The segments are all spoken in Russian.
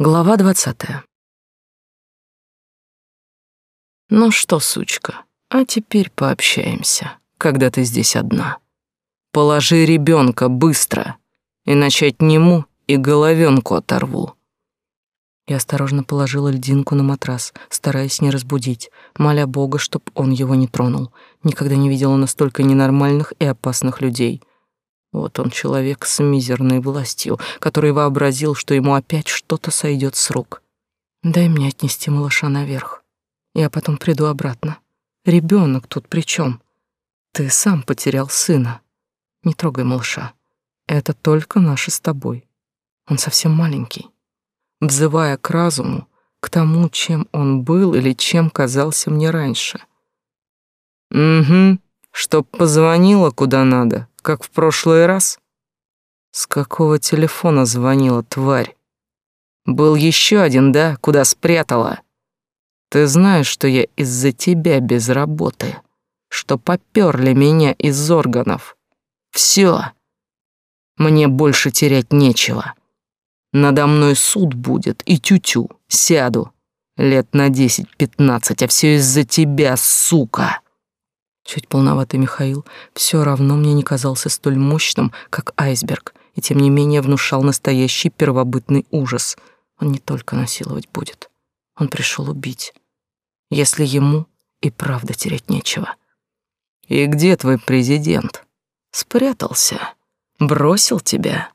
Глава двадцатая. Ну что, сучка, а теперь пообщаемся, когда ты здесь одна. Положи ребенка быстро, иначе отниму и головенку оторву. Я осторожно положила льдинку на матрас, стараясь не разбудить, моля Бога, чтоб он его не тронул. Никогда не видела настолько ненормальных и опасных людей. Вот он человек с мизерной властью, который вообразил, что ему опять что-то сойдет с рук. Дай мне отнести малыша наверх. Я потом приду обратно. Ребенок тут при чем? Ты сам потерял сына. Не трогай малыша. Это только наше с тобой. Он совсем маленький. Взывая к разуму, к тому, чем он был или чем казался мне раньше. Угу, чтоб позвонила куда надо, как в прошлый раз? С какого телефона звонила тварь? Был еще один, да, куда спрятала? Ты знаешь, что я из-за тебя без работы, что попёрли меня из органов. Все. Мне больше терять нечего. Надо мной суд будет и тю-тю, сяду. Лет на десять-пятнадцать, а все из-за тебя, сука. Чуть полноватый Михаил все равно мне не казался столь мощным, как айсберг, и тем не менее внушал настоящий первобытный ужас. Он не только насиловать будет, он пришел убить. Если ему и правда терять нечего. «И где твой президент?» «Спрятался. Бросил тебя».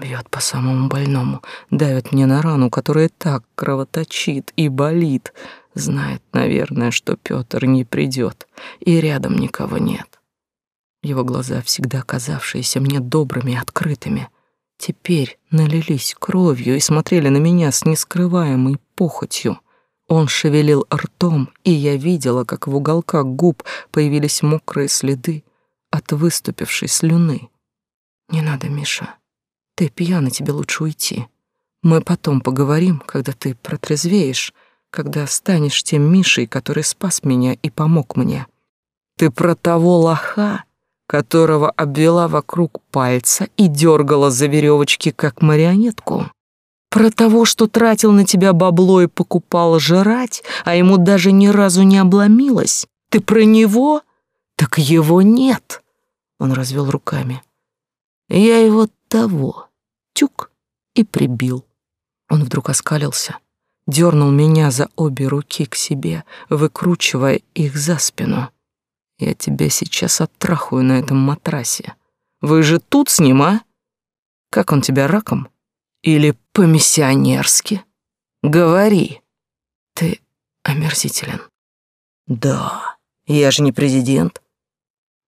Бьет по самому больному, давит мне на рану, которая так кровоточит и болит. Знает, наверное, что Пётр не придет, и рядом никого нет. Его глаза, всегда казавшиеся мне добрыми и открытыми, теперь налились кровью и смотрели на меня с нескрываемой похотью. Он шевелил ртом, и я видела, как в уголках губ появились мокрые следы от выступившей слюны. «Не надо, Миша», ты пьяный, тебе лучше уйти. Мы потом поговорим, когда ты протрезвеешь, когда станешь тем Мишей, который спас меня и помог мне. Ты про того лоха, которого обвела вокруг пальца и дергала за веревочки, как марионетку? Про того, что тратил на тебя бабло и покупал жрать, а ему даже ни разу не обломилось? Ты про него? Так его нет. Он развел руками. Я его того тюк и прибил. Он вдруг оскалился, дернул меня за обе руки к себе, выкручивая их за спину. Я тебя сейчас оттрахаю на этом матрасе. Вы же тут с ним, а? Как он тебя раком? Или по-миссионерски? Говори. Ты омерзителен. Да, я же не президент.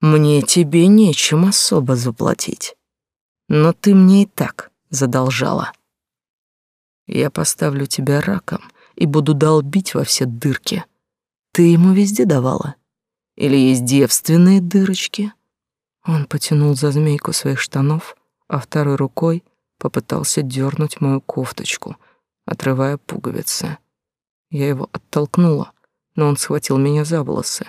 Мне тебе нечем особо заплатить. Но ты мне и так задолжала. Я поставлю тебя раком и буду долбить во все дырки. Ты ему везде давала? Или есть девственные дырочки? Он потянул за змейку своих штанов, а второй рукой попытался дернуть мою кофточку, отрывая пуговицы. Я его оттолкнула, но он схватил меня за волосы.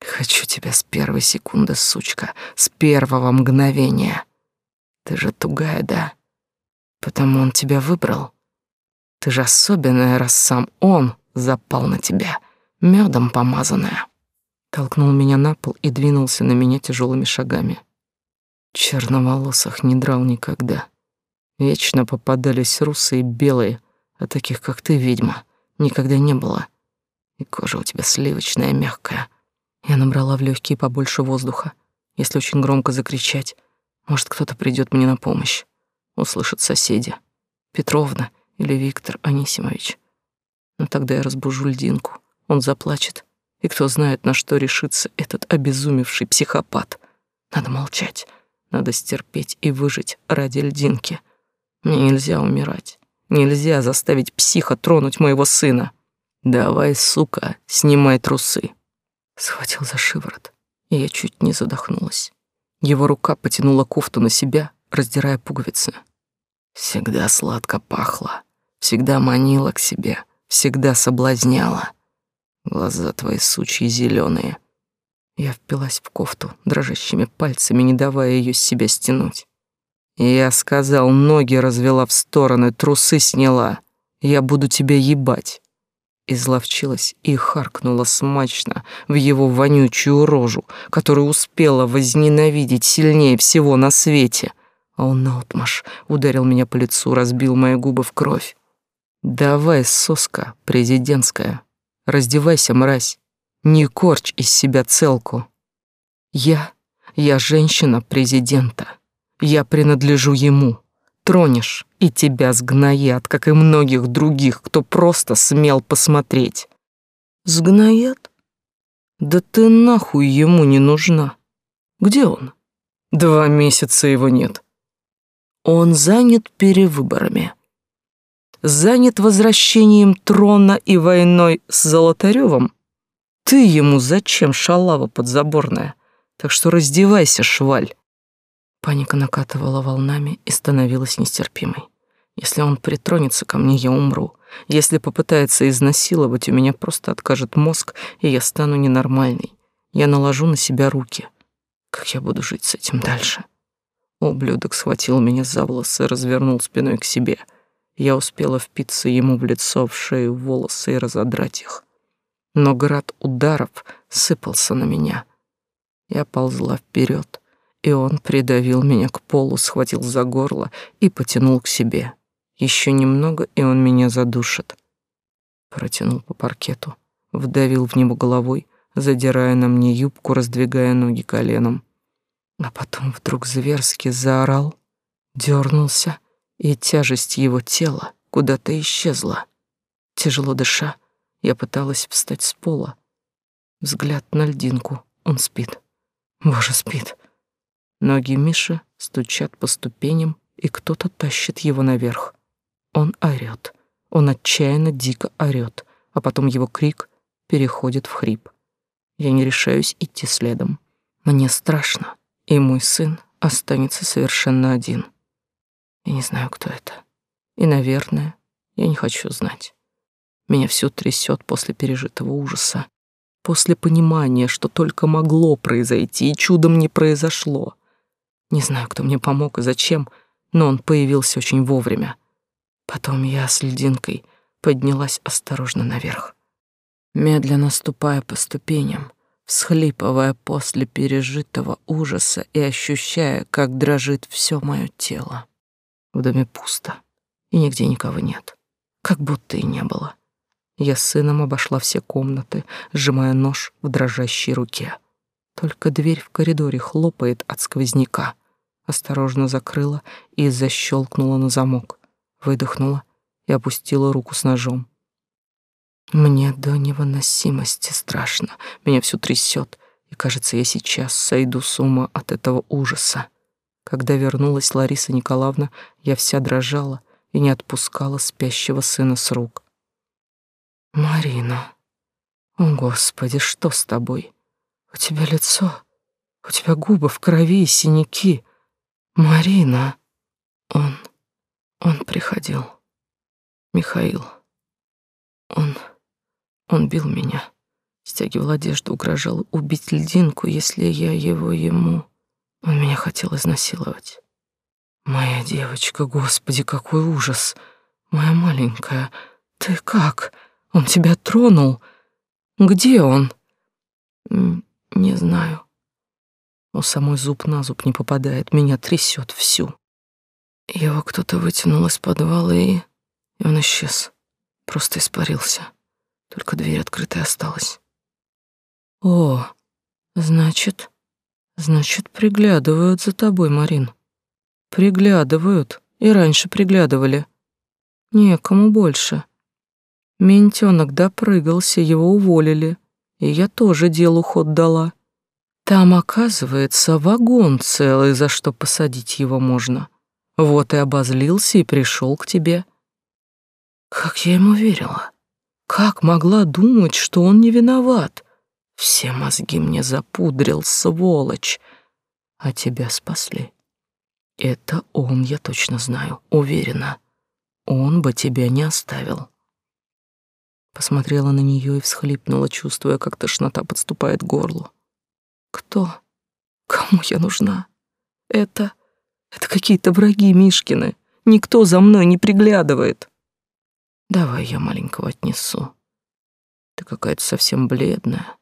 Хочу тебя с первой секунды, сучка, с первого мгновения. Ты же тугая, да? Потому он тебя выбрал. Ты же особенная, раз сам он запал на тебя, медом помазанная. Толкнул меня на пол и двинулся на меня тяжелыми шагами. Черноволосых не драл никогда. Вечно попадались русые белые, а таких, как ты, ведьма, никогда не было. И кожа у тебя сливочная, мягкая. Я набрала в легкие побольше воздуха. Если очень громко закричать, может, кто-то придет мне на помощь услышат соседи. Петровна или Виктор Анисимович. Но тогда я разбужу льдинку. Он заплачет. И кто знает, на что решится этот обезумевший психопат. Надо молчать. Надо стерпеть и выжить ради льдинки. Мне нельзя умирать. Нельзя заставить психа тронуть моего сына. Давай, сука, снимай трусы. Схватил за шиворот, и я чуть не задохнулась. Его рука потянула кофту на себя, раздирая пуговицы. Всегда сладко пахло, всегда манила к себе, всегда соблазняла. Глаза твои сучьи зеленые. Я впилась в кофту дрожащими пальцами, не давая ее с себя стянуть. Я сказал, ноги развела в стороны, трусы сняла. Я буду тебя ебать. Изловчилась и харкнула смачно в его вонючую рожу, которую успела возненавидеть сильнее всего на свете. А он наотмашь ударил меня по лицу, разбил мои губы в кровь. «Давай, соска президентская, раздевайся, мразь, не корчь из себя целку. Я, я женщина президента, я принадлежу ему. Тронешь, и тебя сгноят, как и многих других, кто просто смел посмотреть. Сгноят? Да ты нахуй ему не нужна. Где он? Два месяца его нет. Он занят перевыборами. Занят возвращением трона и войной с Золотаревым. Ты ему зачем, шалава подзаборная? Так что раздевайся, шваль. Паника накатывала волнами и становилась нестерпимой. Если он притронется ко мне, я умру. Если попытается изнасиловать, у меня просто откажет мозг, и я стану ненормальной. Я наложу на себя руки. Как я буду жить с этим дальше? Ублюдок схватил меня за волосы и развернул спиной к себе. Я успела впиться ему в лицо, в шею, в волосы и разодрать их. Но град ударов сыпался на меня. Я ползла вперед, и он придавил меня к полу, схватил за горло и потянул к себе. Еще немного, и он меня задушит. Протянул по паркету, вдавил в него головой, задирая на мне юбку, раздвигая ноги коленом. А потом вдруг зверски заорал, дернулся, и тяжесть его тела куда-то исчезла. Тяжело дыша, я пыталась встать с пола. Взгляд на льдинку. Он спит. Боже, спит. Ноги Миши стучат по ступеням, и кто-то тащит его наверх. Он орёт. Он отчаянно дико орёт, а потом его крик переходит в хрип. Я не решаюсь идти следом. Мне страшно, и мой сын останется совершенно один. Я не знаю, кто это. И, наверное, я не хочу знать. Меня всё трясёт после пережитого ужаса, после понимания, что только могло произойти, и чудом не произошло. Не знаю, кто мне помог и зачем, но он появился очень вовремя. Потом я с льдинкой поднялась осторожно наверх, медленно ступая по ступеням, всхлипывая после пережитого ужаса и ощущая, как дрожит все мое тело. В доме пусто, и нигде никого нет, как будто и не было. Я с сыном обошла все комнаты, сжимая нож в дрожащей руке. Только дверь в коридоре хлопает от сквозняка. Осторожно закрыла и защелкнула на замок выдохнула и опустила руку с ножом. Мне до невыносимости страшно, меня всё трясет, и кажется, я сейчас сойду с ума от этого ужаса. Когда вернулась Лариса Николаевна, я вся дрожала и не отпускала спящего сына с рук. «Марина, о, Господи, что с тобой? У тебя лицо, у тебя губы в крови и синяки. Марина!» Он он приходил. Михаил. Он... Он бил меня. Стягивал одежду, угрожал убить льдинку, если я его ему... Он меня хотел изнасиловать. Моя девочка, господи, какой ужас. Моя маленькая, ты как? Он тебя тронул? Где он? Не знаю. У самой зуб на зуб не попадает, меня трясет всю. Его кто-то вытянул из подвала, и... и он исчез. Просто испарился. Только дверь открытая осталась. О, значит... Значит, приглядывают за тобой, Марин. Приглядывают. И раньше приглядывали. Некому больше. Ментёнок допрыгался, его уволили. И я тоже делу ход дала. Там, оказывается, вагон целый, за что посадить его можно. Вот и обозлился и пришел к тебе. Как я ему верила? Как могла думать, что он не виноват? Все мозги мне запудрил, сволочь. А тебя спасли. Это он, я точно знаю, уверена. Он бы тебя не оставил. Посмотрела на нее и всхлипнула, чувствуя, как тошнота подступает к горлу. Кто? Кому я нужна? Это Это какие-то враги Мишкины. Никто за мной не приглядывает. Давай я маленького отнесу. Ты какая-то совсем бледная.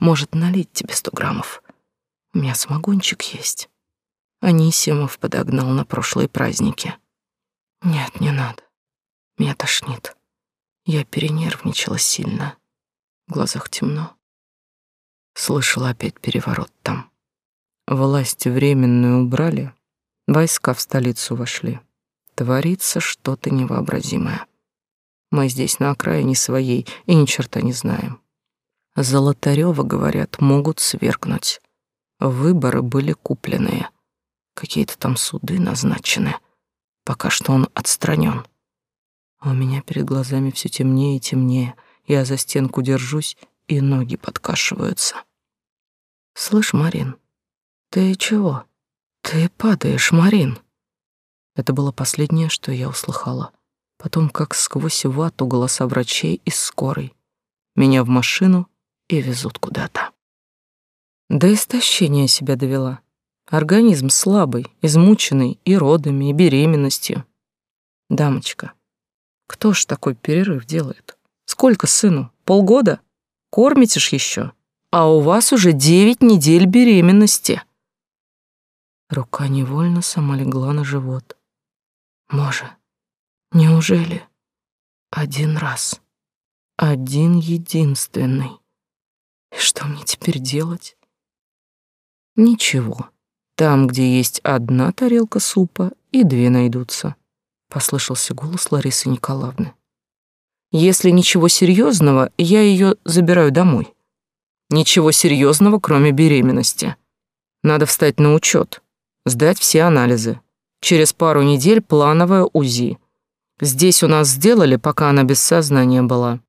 Может, налить тебе сто граммов? У меня самогончик есть. Анисимов подогнал на прошлые праздники. Нет, не надо. Меня тошнит. Я перенервничала сильно. В глазах темно. Слышала опять переворот там. Власть временную убрали, войска в столицу вошли. Творится что-то невообразимое. Мы здесь на окраине своей и ни черта не знаем. Золотарёва, говорят, могут свергнуть. Выборы были купленные. Какие-то там суды назначены. Пока что он отстранен. А у меня перед глазами все темнее и темнее. Я за стенку держусь, и ноги подкашиваются. Слышь, Марин, ты чего? Ты падаешь, Марин. Это было последнее, что я услыхала. Потом, как сквозь вату, голоса врачей из скорой. Меня в машину и везут куда-то. До истощения себя довела. Организм слабый, измученный и родами, и беременностью. Дамочка, кто ж такой перерыв делает? Сколько сыну? Полгода? Кормите ж еще? А у вас уже девять недель беременности. Рука невольно сама легла на живот. Може, Неужели один раз, один единственный? Что мне теперь делать? Ничего. Там, где есть одна тарелка супа, и две найдутся, послышался голос Ларисы Николаевны. Если ничего серьезного, я ее забираю домой. Ничего серьезного, кроме беременности. Надо встать на учет, сдать все анализы. Через пару недель плановое УЗИ. Здесь у нас сделали, пока она без сознания была.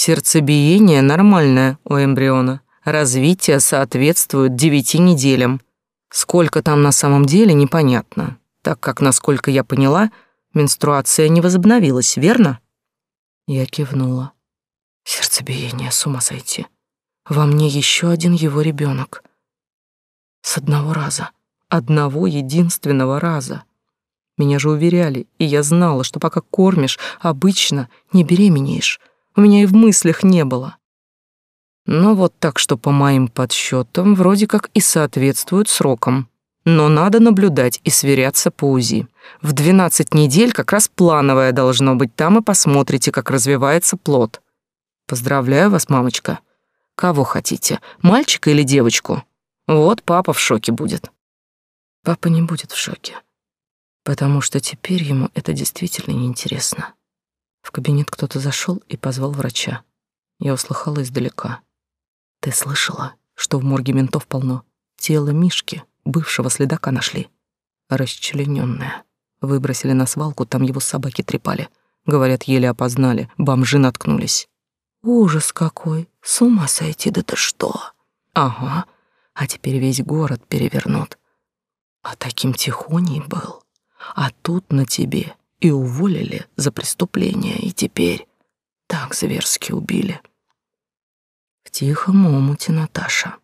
Сердцебиение нормальное у эмбриона. Развитие соответствует девяти неделям. Сколько там на самом деле, непонятно, так как, насколько я поняла, менструация не возобновилась, верно? Я кивнула. Сердцебиение, с ума сойти. Во мне еще один его ребенок. С одного раза. Одного единственного раза. Меня же уверяли, и я знала, что пока кормишь, обычно не беременеешь. У меня и в мыслях не было. Но вот так, что по моим подсчетам вроде как и соответствует срокам. Но надо наблюдать и сверяться по УЗИ. В 12 недель как раз плановое должно быть там, и посмотрите, как развивается плод. Поздравляю вас, мамочка. Кого хотите, мальчика или девочку? Вот папа в шоке будет. Папа не будет в шоке потому что теперь ему это действительно неинтересно. В кабинет кто-то зашел и позвал врача. Я услыхала издалека. «Ты слышала, что в морге ментов полно? Тело Мишки, бывшего следака, нашли. Расчлененное. Выбросили на свалку, там его собаки трепали. Говорят, еле опознали, бомжи наткнулись. Ужас какой! С ума сойти, да ты что? Ага, а теперь весь город перевернут. А таким тихоней был. А тут на тебе и уволили за преступление, и теперь так зверски убили. В тихом омуте Наташа.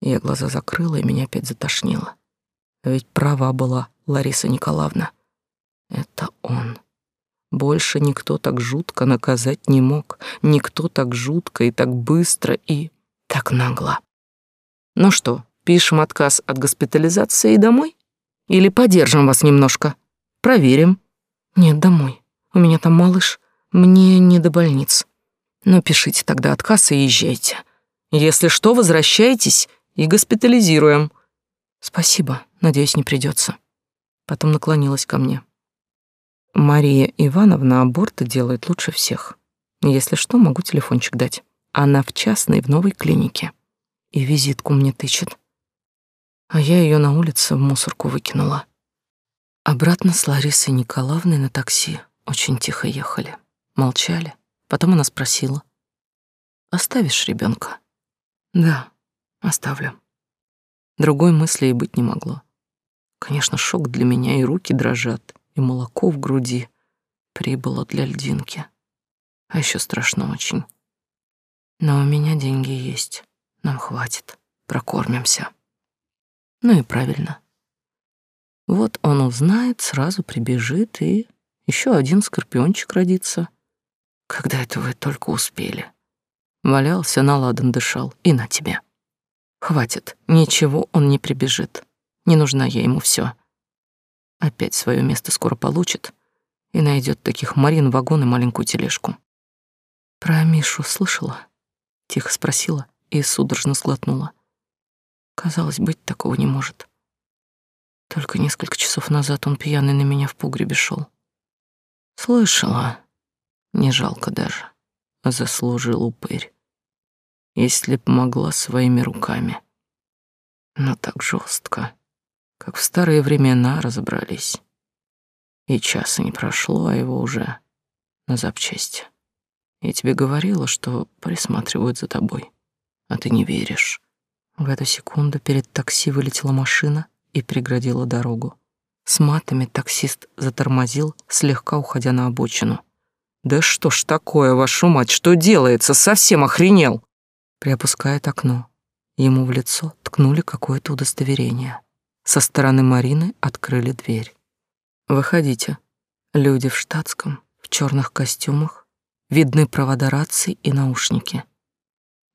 Я глаза закрыла, и меня опять затошнило. Ведь права была Лариса Николаевна. Это он. Больше никто так жутко наказать не мог. Никто так жутко и так быстро и так нагло. Ну что, пишем отказ от госпитализации и домой? Или подержим вас немножко? Проверим. Нет, домой. У меня там малыш. Мне не до больниц. Но пишите тогда отказ и езжайте. Если что, возвращайтесь и госпитализируем. Спасибо. Надеюсь, не придется. Потом наклонилась ко мне. Мария Ивановна аборты делает лучше всех. Если что, могу телефончик дать. Она в частной в новой клинике. И визитку мне тычет а я ее на улице в мусорку выкинула. Обратно с Ларисой Николаевной на такси очень тихо ехали. Молчали. Потом она спросила. «Оставишь ребенка? «Да, оставлю». Другой мысли и быть не могло. Конечно, шок для меня, и руки дрожат, и молоко в груди прибыло для льдинки. А еще страшно очень. Но у меня деньги есть, нам хватит, прокормимся. Ну и правильно. Вот он узнает, сразу прибежит, и еще один скорпиончик родится. Когда это вы только успели? Валялся, наладан дышал, и на тебе. Хватит, ничего он не прибежит. Не нужна я ему все. Опять свое место скоро получит и найдет таких Марин вагон и маленькую тележку. Про Мишу слышала? Тихо спросила и судорожно сглотнула. Казалось, быть такого не может. Только несколько часов назад он пьяный на меня в погребе шел. Слышала. Не жалко даже. Заслужил упырь. Если б могла своими руками. Но так жестко, как в старые времена разобрались. И часа не прошло, а его уже на запчасти. Я тебе говорила, что присматривают за тобой, а ты не веришь. В эту секунду перед такси вылетела машина и преградила дорогу. С матами таксист затормозил, слегка уходя на обочину. «Да что ж такое, вашу мать, что делается? Совсем охренел!» Приопускает окно. Ему в лицо ткнули какое-то удостоверение. Со стороны Марины открыли дверь. «Выходите. Люди в штатском, в черных костюмах, видны провода раций и наушники.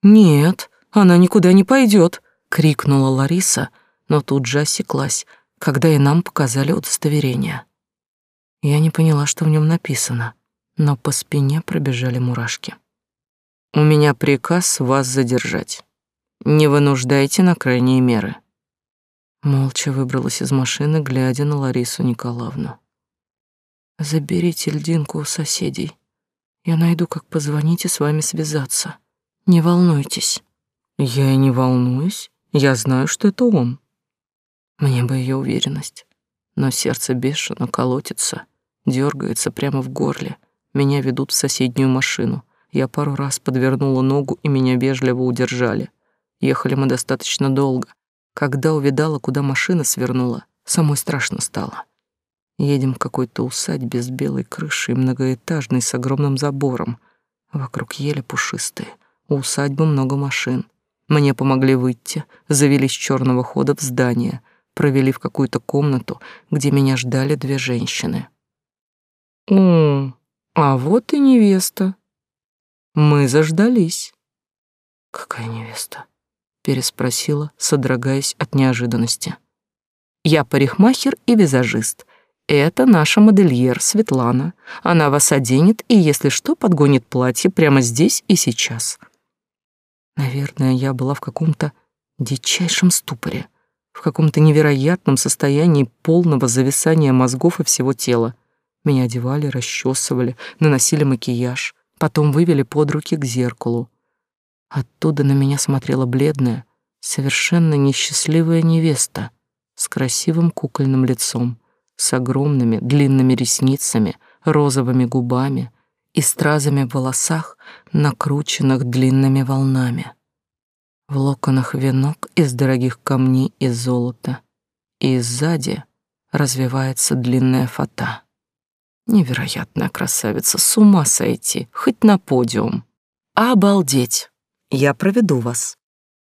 «Нет, она никуда не пойдет!» — крикнула Лариса, но тут же осеклась, когда и нам показали удостоверение. Я не поняла, что в нем написано, но по спине пробежали мурашки. «У меня приказ вас задержать. Не вынуждайте на крайние меры». Молча выбралась из машины, глядя на Ларису Николаевну. «Заберите льдинку у соседей», я найду, как позвонить и с вами связаться. Не волнуйтесь. Я и не волнуюсь. Я знаю, что это он. Мне бы ее уверенность. Но сердце бешено колотится, дергается прямо в горле. Меня ведут в соседнюю машину. Я пару раз подвернула ногу, и меня вежливо удержали. Ехали мы достаточно долго. Когда увидала, куда машина свернула, самой страшно стало. Едем к какой-то усадьбе с белой крышей, многоэтажной, с огромным забором. Вокруг ели пушистые. У усадьбы много машин. Мне помогли выйти, завели с черного хода в здание, провели в какую-то комнату, где меня ждали две женщины. «О, а вот и невеста. Мы заждались». «Какая невеста?» — переспросила, содрогаясь от неожиданности. «Я парикмахер и визажист», это наша модельер Светлана. Она вас оденет и, если что, подгонит платье прямо здесь и сейчас. Наверное, я была в каком-то дичайшем ступоре, в каком-то невероятном состоянии полного зависания мозгов и всего тела. Меня одевали, расчесывали, наносили макияж, потом вывели под руки к зеркалу. Оттуда на меня смотрела бледная, совершенно несчастливая невеста с красивым кукольным лицом с огромными длинными ресницами, розовыми губами и стразами в волосах, накрученных длинными волнами. В локонах венок из дорогих камней и золота, и сзади развивается длинная фата. Невероятная красавица, с ума сойти, хоть на подиум. Обалдеть! Я проведу вас.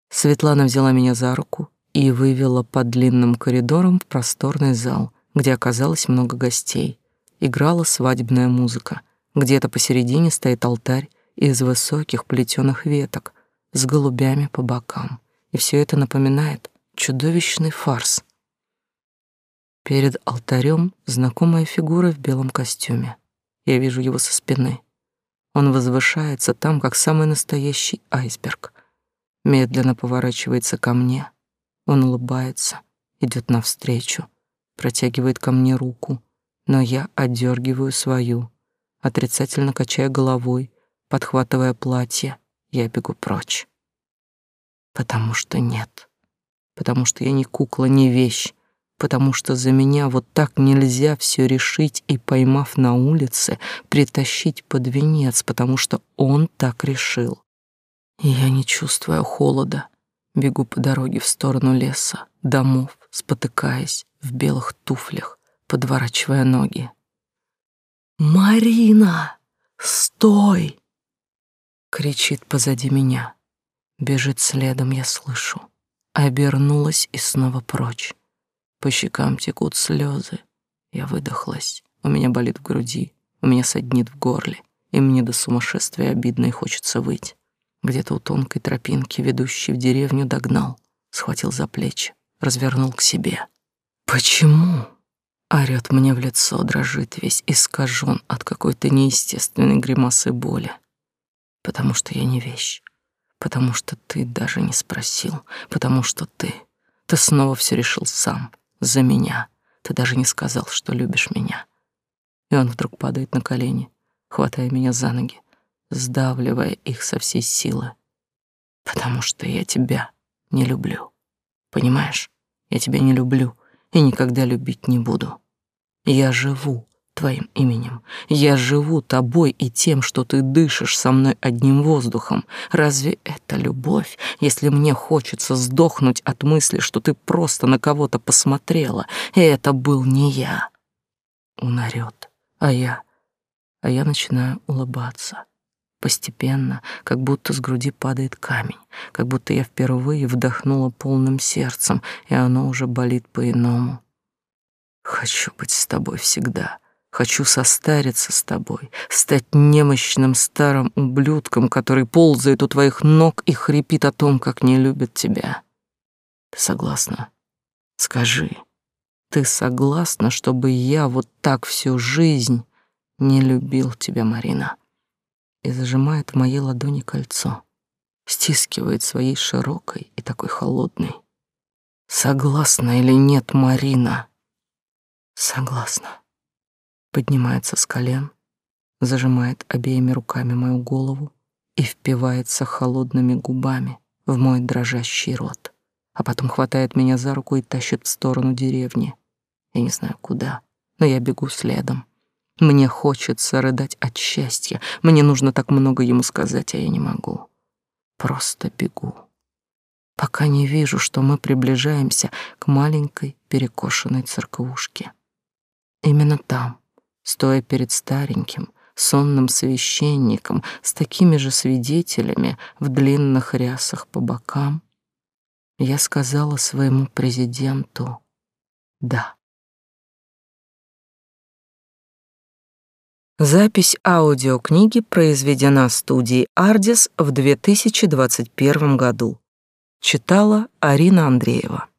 Светлана взяла меня за руку и вывела по длинным коридорам в просторный зал — где оказалось много гостей. Играла свадебная музыка. Где-то посередине стоит алтарь из высоких плетеных веток с голубями по бокам. И все это напоминает чудовищный фарс. Перед алтарем знакомая фигура в белом костюме. Я вижу его со спины. Он возвышается там, как самый настоящий айсберг. Медленно поворачивается ко мне. Он улыбается, идет навстречу протягивает ко мне руку, но я отдергиваю свою, отрицательно качая головой, подхватывая платье, я бегу прочь. Потому что нет. Потому что я не кукла, не вещь. Потому что за меня вот так нельзя все решить и, поймав на улице, притащить под венец, потому что он так решил. И я не чувствую холода, бегу по дороге в сторону леса, домов, спотыкаясь, в белых туфлях, подворачивая ноги. «Марина, стой!» Кричит позади меня. Бежит следом, я слышу. Обернулась и снова прочь. По щекам текут слезы. Я выдохлась. У меня болит в груди, у меня саднит в горле, и мне до сумасшествия обидно и хочется выть. Где-то у тонкой тропинки, ведущей в деревню, догнал, схватил за плечи, развернул к себе. «Почему?» Орёт мне в лицо, дрожит весь, искажен от какой-то неестественной гримасы боли. Потому что я не вещь. Потому что ты даже не спросил. Потому что ты... Ты снова все решил сам. За меня. Ты даже не сказал, что любишь меня. И он вдруг падает на колени, хватая меня за ноги, сдавливая их со всей силы. Потому что я тебя не люблю. Понимаешь? Я тебя не люблю и никогда любить не буду. Я живу твоим именем. Я живу тобой и тем, что ты дышишь со мной одним воздухом. Разве это любовь, если мне хочется сдохнуть от мысли, что ты просто на кого-то посмотрела, и это был не я? Он орёт, а я... А я начинаю улыбаться. Постепенно, как будто с груди падает камень, как будто я впервые вдохнула полным сердцем, и оно уже болит по-иному. Хочу быть с тобой всегда. Хочу состариться с тобой, стать немощным старым ублюдком, который ползает у твоих ног и хрипит о том, как не любит тебя. Ты согласна? Скажи, ты согласна, чтобы я вот так всю жизнь не любил тебя, Марина? И зажимает в моей ладони кольцо, стискивает своей широкой и такой холодной. Согласна или нет, Марина? Согласна. Поднимается с колен, зажимает обеими руками мою голову и впивается холодными губами в мой дрожащий рот, а потом хватает меня за руку и тащит в сторону деревни. Я не знаю куда, но я бегу следом. Мне хочется рыдать от счастья. Мне нужно так много ему сказать, а я не могу. Просто бегу. Пока не вижу, что мы приближаемся к маленькой перекошенной церквушке. Именно там, стоя перед стареньким, сонным священником с такими же свидетелями в длинных рясах по бокам, я сказала своему президенту «да». Запись аудиокниги произведена студией «Ардис» в 2021 году. Читала Арина Андреева.